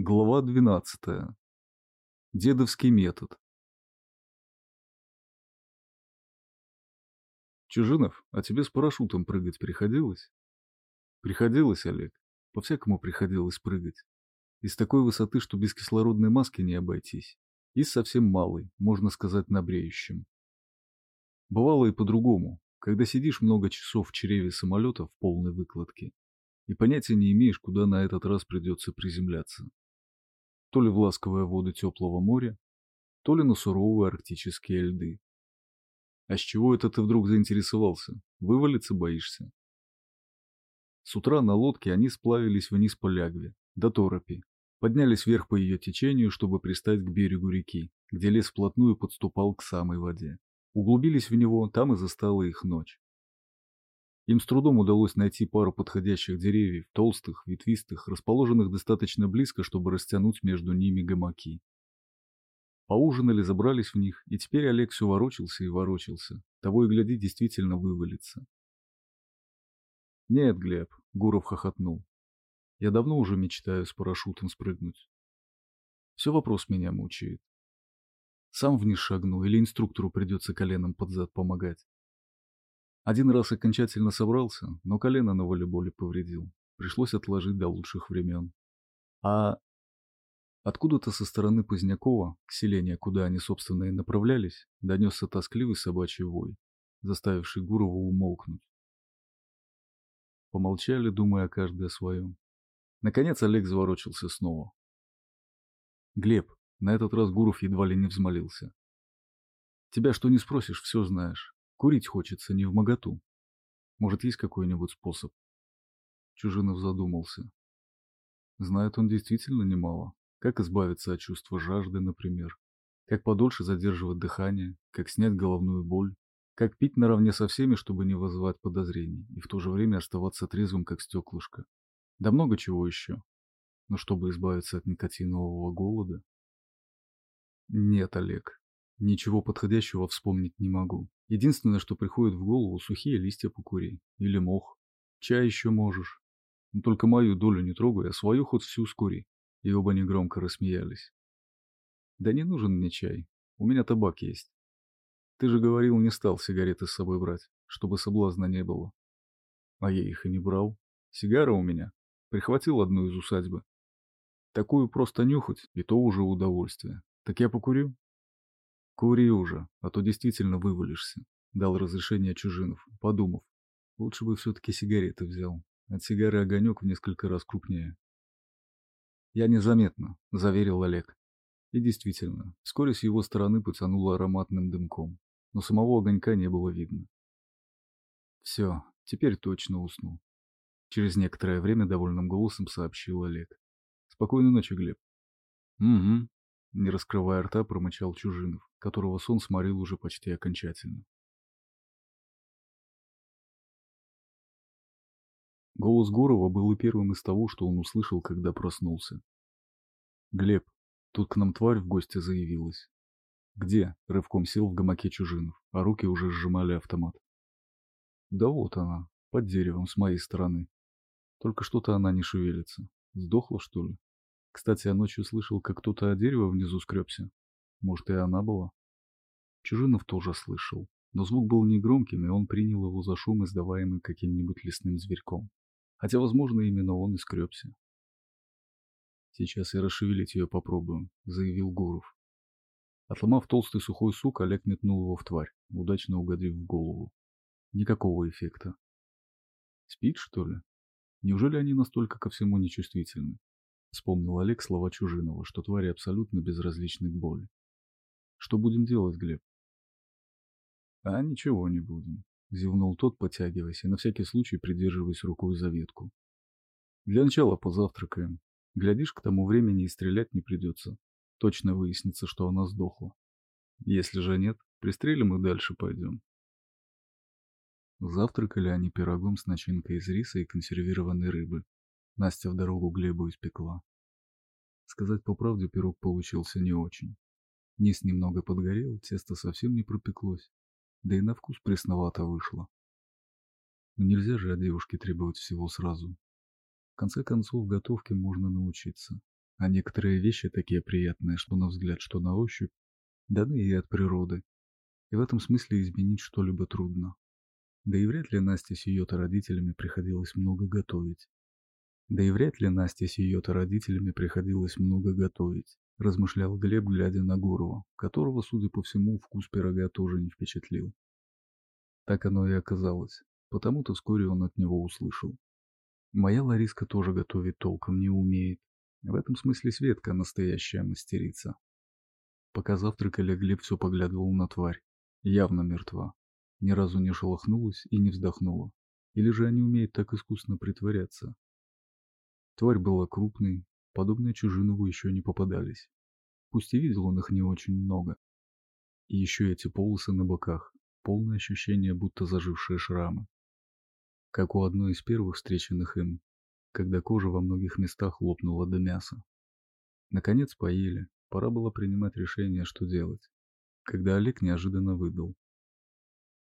Глава 12. Дедовский метод. Чужинов, а тебе с парашютом прыгать приходилось? Приходилось, Олег. По-всякому приходилось прыгать. Из такой высоты, что без кислородной маски не обойтись. И совсем малый, можно сказать, на бреющем. Бывало и по-другому, когда сидишь много часов в чреве самолета в полной выкладке и понятия не имеешь, куда на этот раз придется приземляться то ли в ласковые воды теплого моря, то ли на суровые арктические льды. А с чего это ты вдруг заинтересовался? Вывалиться боишься? С утра на лодке они сплавились вниз по Лягве, до Торопи, поднялись вверх по ее течению, чтобы пристать к берегу реки, где лес вплотную подступал к самой воде. Углубились в него, там и застала их ночь. Им с трудом удалось найти пару подходящих деревьев, толстых, ветвистых, расположенных достаточно близко, чтобы растянуть между ними гамаки. Поужинали, забрались в них, и теперь Олег все ворочался и ворочался. Того и гляди, действительно вывалится. «Нет, Глеб», — Гуров хохотнул. «Я давно уже мечтаю с парашютом спрыгнуть. Все вопрос меня мучает. Сам вниз шагну или инструктору придется коленом под зад помогать?» Один раз окончательно собрался, но колено на волейболе повредил. Пришлось отложить до лучших времен. А откуда-то со стороны Позднякова, к селению, куда они, собственно, и направлялись, донесся тоскливый собачий вой, заставивший Гурову умолкнуть. Помолчали, думая каждый о своем. Наконец Олег заворочился снова. «Глеб», на этот раз Гуров едва ли не взмолился. «Тебя что не спросишь, все знаешь. Курить хочется не в моготу. Может, есть какой-нибудь способ? Чужинов задумался. Знает он действительно немало. Как избавиться от чувства жажды, например. Как подольше задерживать дыхание, как снять головную боль, как пить наравне со всеми, чтобы не вызывать подозрений, и в то же время оставаться трезвым, как стеклышко. Да много чего еще. Но чтобы избавиться от никотинового голода... Нет, Олег, ничего подходящего вспомнить не могу. Единственное, что приходит в голову, сухие листья покури. Или мох. Чай еще можешь. Но только мою долю не трогай, а свою хоть всю скури. И оба негромко рассмеялись. Да не нужен мне чай. У меня табак есть. Ты же говорил, не стал сигареты с собой брать, чтобы соблазна не было. А я их и не брал. Сигара у меня. Прихватил одну из усадьбы. Такую просто нюхать, и то уже удовольствие. Так я покурю? «Кури уже, а то действительно вывалишься», — дал разрешение Чужинов, подумав. «Лучше бы все-таки сигареты взял. От сигары огонек в несколько раз крупнее». «Я незаметно», — заверил Олег. И действительно, вскоре с его стороны потянуло ароматным дымком, но самого огонька не было видно. «Все, теперь точно усну», — через некоторое время довольным голосом сообщил Олег. «Спокойной ночи, Глеб». «Угу», не раскрывая рта, промычал Чужинов, которого сон сморил уже почти окончательно. Голос Гурова был и первым из того, что он услышал, когда проснулся. «Глеб, тут к нам тварь в гости заявилась». «Где?» — рывком сел в гамаке Чужинов, а руки уже сжимали автомат. «Да вот она, под деревом с моей стороны. Только что-то она не шевелится. Сдохла, что ли?» Кстати, я ночью слышал, как кто-то о дерево внизу скребся. Может, и она была? Чужинов тоже слышал, но звук был негромким, и он принял его за шум, издаваемый каким-нибудь лесным зверьком. Хотя, возможно, именно он и скребся. «Сейчас я расшевелить ее попробую», — заявил Гуров. Отломав толстый сухой сук, Олег метнул его в тварь, удачно угодив в голову. Никакого эффекта. Спит, что ли? Неужели они настолько ко всему нечувствительны? Вспомнил Олег слова Чужинова, что твари абсолютно безразличны к боли. Что будем делать, Глеб? А ничего не будем, зевнул тот, потягиваясь и на всякий случай придерживаясь рукой за ветку. Для начала позавтракаем. Глядишь, к тому времени и стрелять не придется. Точно выяснится, что она сдохла. Если же нет, пристрелим и дальше пойдем. Завтракали они пирогом с начинкой из риса и консервированной рыбы, Настя в дорогу Глебу испекла. Сказать по правде, пирог получился не очень. Низ немного подгорел, тесто совсем не пропеклось, да и на вкус пресновато вышло. Но нельзя же от девушки требовать всего сразу. В конце концов, готовке можно научиться. а некоторые вещи такие приятные, что на взгляд, что на ощупь, даны ей от природы. И в этом смысле изменить что-либо трудно. Да и вряд ли Насте с ее-то родителями приходилось много готовить. Да и вряд ли Насте с ее-то родителями приходилось много готовить, размышлял Глеб, глядя на Гурова, которого, судя по всему, вкус пирога тоже не впечатлил. Так оно и оказалось, потому-то вскоре он от него услышал. Моя Лариска тоже готовить толком не умеет. В этом смысле Светка настоящая мастерица. Пока завтракали, Глеб все поглядывал на тварь. Явно мертва. Ни разу не шелохнулась и не вздохнула. Или же они умеют так искусно притворяться. Тварь была крупной, подобные Чужинову еще не попадались. Пусть и видел он их не очень много. И еще эти полосы на боках, полное ощущение, будто зажившие шрамы. Как у одной из первых встреченных им, когда кожа во многих местах лопнула до мяса. Наконец поели, пора было принимать решение, что делать. Когда Олег неожиданно выдал.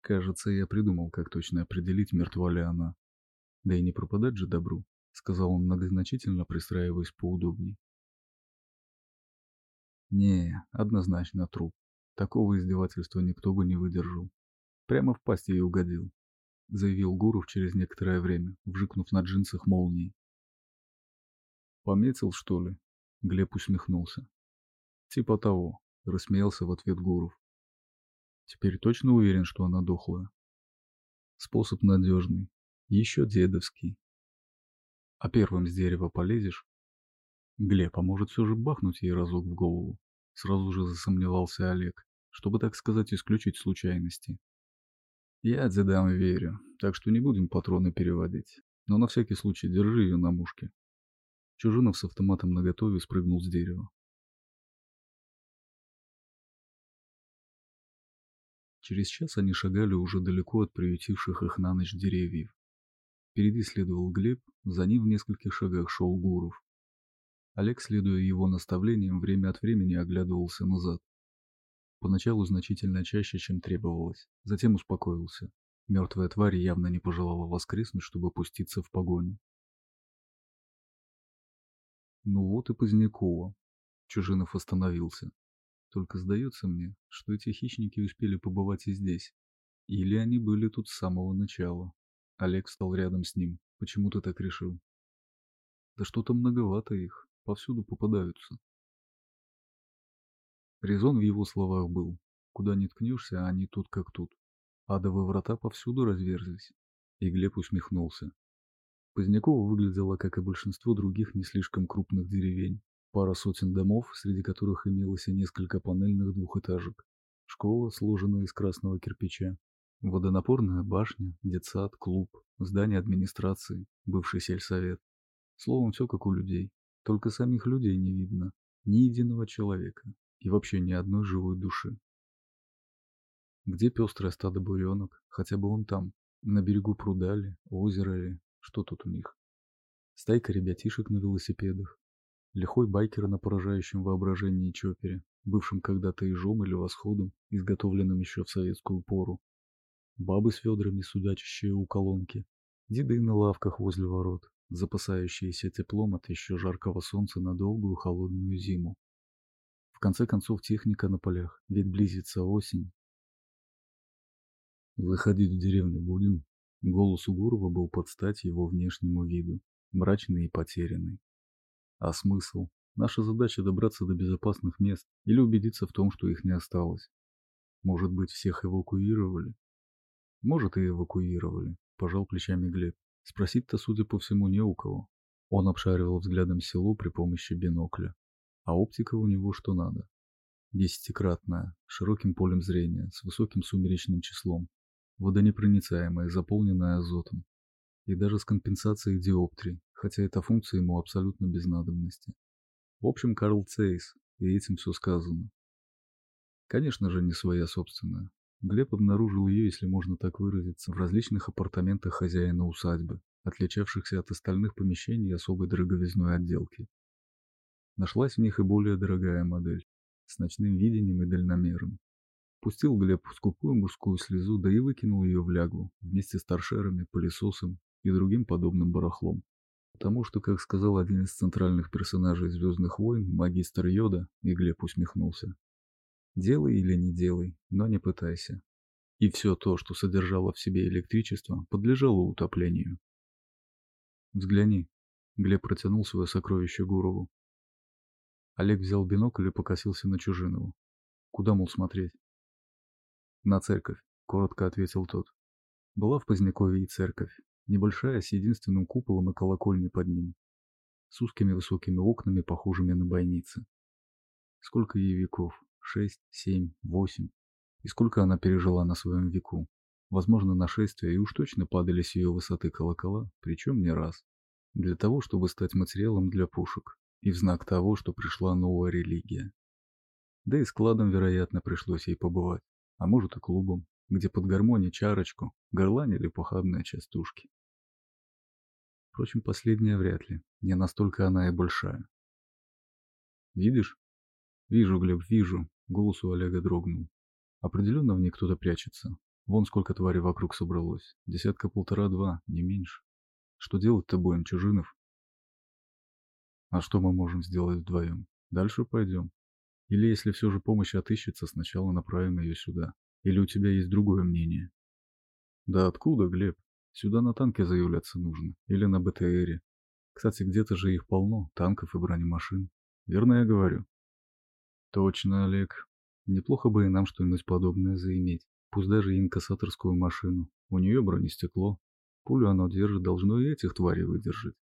Кажется, я придумал, как точно определить, мертва ли она. Да и не пропадать же добру, сказал он многозначительно, пристраиваясь поудобней. Не, однозначно труп. Такого издевательства никто бы не выдержал. Прямо в пасть ей угодил, заявил Гуров через некоторое время, вжикнув на джинсах молнией. Пометил, что ли? Глеб усмехнулся. Типа того, рассмеялся в ответ Гуров. Теперь точно уверен, что она дохлая. Способ надежный, еще дедовский. А первым с дерева полезешь? Глеб, а может все же бахнуть ей разок в голову? Сразу же засомневался Олег, чтобы, так сказать, исключить случайности. Я дедам верю, так что не будем патроны переводить. Но на всякий случай держи ее на мушке. Чужинов с автоматом наготове спрыгнул с дерева. Через час они шагали уже далеко от приютивших их на ночь деревьев. Впереди следовал Глеб, за ним в нескольких шагах шел Гуров. Олег, следуя его наставлениям, время от времени оглядывался назад. Поначалу значительно чаще, чем требовалось, затем успокоился. Мертвая тварь явно не пожелала воскреснуть, чтобы пуститься в погоню. Ну вот и Позднякова. Чужинов остановился. Только сдается мне, что эти хищники успели побывать и здесь. Или они были тут с самого начала. Олег встал рядом с ним. Почему ты так решил? Да что-то многовато их. Повсюду попадаются. Резон в его словах был. Куда ни ткнешься, они тут как тут. Адовые врата повсюду разверзлись. И Глеб усмехнулся. Позднякова выглядела, как и большинство других не слишком крупных деревень. Пара сотен домов, среди которых имелось и несколько панельных двухэтажек. Школа, сложенная из красного кирпича. Водонапорная башня, детсад, клуб, здание администрации, бывший сельсовет. Словом, все как у людей. Только самих людей не видно. Ни единого человека. И вообще ни одной живой души. Где пестрое стадо буренок? Хотя бы он там. На берегу пруда ли, озера ли, что тут у них? Стайка ребятишек на велосипедах, Лихой байкер на поражающем воображении чопере, бывшим когда-то ежом или восходом, изготовленным еще в советскую пору. Бабы с ведрами, судачащие у колонки. Деды на лавках возле ворот, запасающиеся теплом от еще жаркого солнца на долгую холодную зиму. В конце концов техника на полях, ведь близится осень. Заходить в деревню будем? Голос у Гурова был под стать его внешнему виду, мрачный и потерянный. А смысл? Наша задача добраться до безопасных мест или убедиться в том, что их не осталось. Может быть, всех эвакуировали? Может, и эвакуировали, пожал плечами Глеб. Спросить-то, судя по всему, не у кого. Он обшаривал взглядом село при помощи бинокля. А оптика у него что надо. Десятикратная, широким полем зрения, с высоким сумеречным числом. Водонепроницаемая, заполненная азотом. И даже с компенсацией диоптрий, хотя эта функция ему абсолютно без надобности. В общем, Карл Цейс, и этим все сказано. Конечно же, не своя собственная. Глеб обнаружил ее, если можно так выразиться, в различных апартаментах хозяина усадьбы, отличавшихся от остальных помещений особой дороговизной отделки. Нашлась в них и более дорогая модель, с ночным видением и дальномером. Пустил Глеб скупую мужскую слезу, да и выкинул ее в лягу, вместе с торшерами, пылесосом и другим подобным барахлом. Потому что, как сказал один из центральных персонажей «Звездных войн», магистр Йода, и Глеб усмехнулся. «Делай или не делай, но не пытайся». И все то, что содержало в себе электричество, подлежало утоплению. «Взгляни», — Глеб протянул свое сокровище Гурову. Олег взял бинокль и покосился на Чужинову. «Куда, мол, смотреть?» «На церковь», — коротко ответил тот. Была в Позднякове и церковь, небольшая, с единственным куполом и колокольней под ним, с узкими высокими окнами, похожими на бойницы. Сколько ей веков? Шесть, семь, восемь. И сколько она пережила на своем веку? Возможно, нашествия, и уж точно падали с ее высоты колокола, причем не раз. Для того, чтобы стать материалом для пушек, и в знак того, что пришла новая религия. Да и складом, вероятно, пришлось ей побывать, а может и клубом, где под гармонии чарочку горланили похабные частушки. Впрочем, последняя вряд ли, не настолько она и большая. «Видишь?» «Вижу, Глеб, вижу», — голос у Олега дрогнул. «Определенно в ней кто-то прячется. Вон сколько тварей вокруг собралось. Десятка полтора-два, не меньше. Что делать-то будем, Чужинов?» «А что мы можем сделать вдвоем? Дальше пойдем. Или если все же помощь отыщется, сначала направим ее сюда. Или у тебя есть другое мнение? Да откуда, Глеб? Сюда на танке заявляться нужно. Или на БТРе. Кстати, где-то же их полно, танков и бронемашин. Верно я говорю? Точно, Олег. Неплохо бы и нам что-нибудь подобное заиметь. Пусть даже инкассаторскую машину. У нее бронестекло. Пулю оно держит, должно и этих тварей выдержать.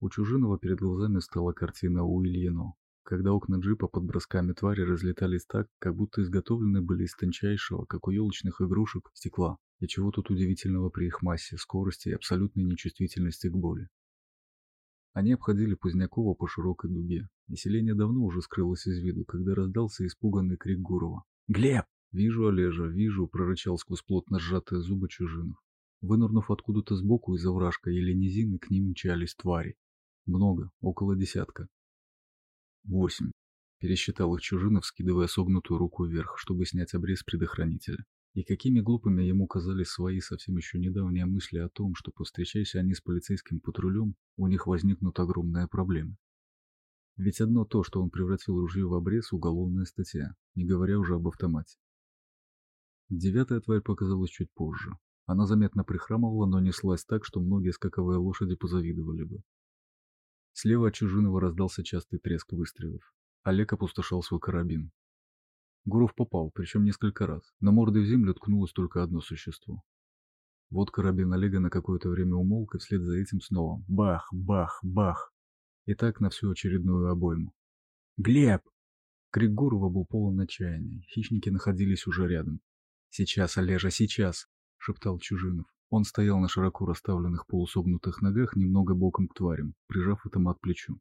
У Чужиного перед глазами стала картина у Ильино когда окна джипа под бросками твари разлетались так, как будто изготовлены были из тончайшего, как у елочных игрушек, стекла. И чего тут удивительного при их массе, скорости и абсолютной нечувствительности к боли. Они обходили Позднякова по широкой дуге, и селение давно уже скрылось из виду, когда раздался испуганный крик Гурова. «Глеб!» «Вижу, Олежа, вижу!» — прорычал сквозь плотно сжатые зубы чужинов. Вынырнув откуда-то сбоку из овражка или низины, к ним мчались твари. Много, около десятка. Восемь. Пересчитал их Чужинов, скидывая согнутую руку вверх, чтобы снять обрез предохранителя. И какими глупыми ему казались свои совсем еще недавние мысли о том, что повстречаясь они с полицейским патрулем, у них возникнут огромные проблемы. Ведь одно то, что он превратил ружье в обрез, уголовная статья, не говоря уже об автомате. Девятая тварь показалась чуть позже. Она заметно прихрамывала, но неслась так, что многие скаковые лошади позавидовали бы. Слева от Чужиного раздался частый треск выстрелов. Олег опустошал свой карабин. Гуров попал, причем несколько раз, но мордой в землю ткнулось только одно существо. Вот карабин Олега на какое-то время умолк, и вслед за этим снова бах, бах, бах. И так на всю очередную обойму. «Глеб!» Крик Гурова был полон отчаяния. Хищники находились уже рядом. «Сейчас, Олежа, сейчас!» — шептал Чужинов. Он стоял на широко расставленных полусогнутых ногах, немного боком к тварям, прижав автомат к плечу.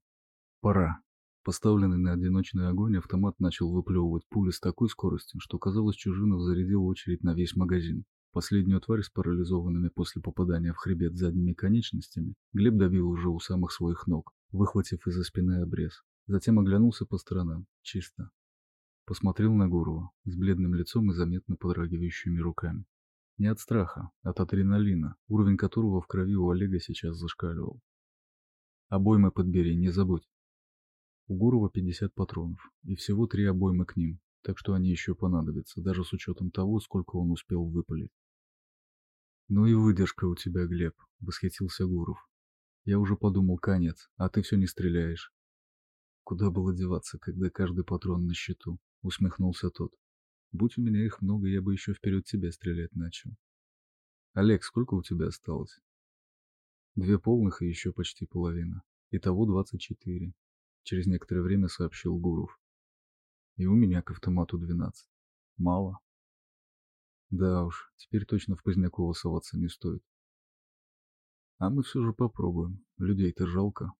«Пора». Поставленный на одиночный огонь, автомат начал выплевывать пули с такой скоростью, что, казалось, Чужинов зарядил очередь на весь магазин. Последнюю тварь с парализованными после попадания в хребет задними конечностями Глеб давил уже у самых своих ног, выхватив из-за спины обрез. Затем оглянулся по сторонам. Чисто. Посмотрел на Гурова с бледным лицом и заметно подрагивающими руками. Не от страха, от адреналина, уровень которого в крови у Олега сейчас зашкаливал. Обоймы подбери, не забудь. У Гурова 50 патронов, и всего три обоймы к ним, так что они еще понадобятся, даже с учетом того, сколько он успел выпалить. «Ну и выдержка у тебя, Глеб», — восхитился Гуров. «Я уже подумал, конец, а ты все не стреляешь». «Куда было деваться, когда каждый патрон на счету?» — усмехнулся тот. Будь у меня их много, я бы еще вперед тебя стрелять начал. Олег, сколько у тебя осталось? Две полных и еще почти половина. Итого двадцать четыре. Через некоторое время сообщил Гуров. И у меня к автомату двенадцать. Мало. Да уж, теперь точно в Позднякова соваться не стоит. А мы все же попробуем. Людей-то жалко.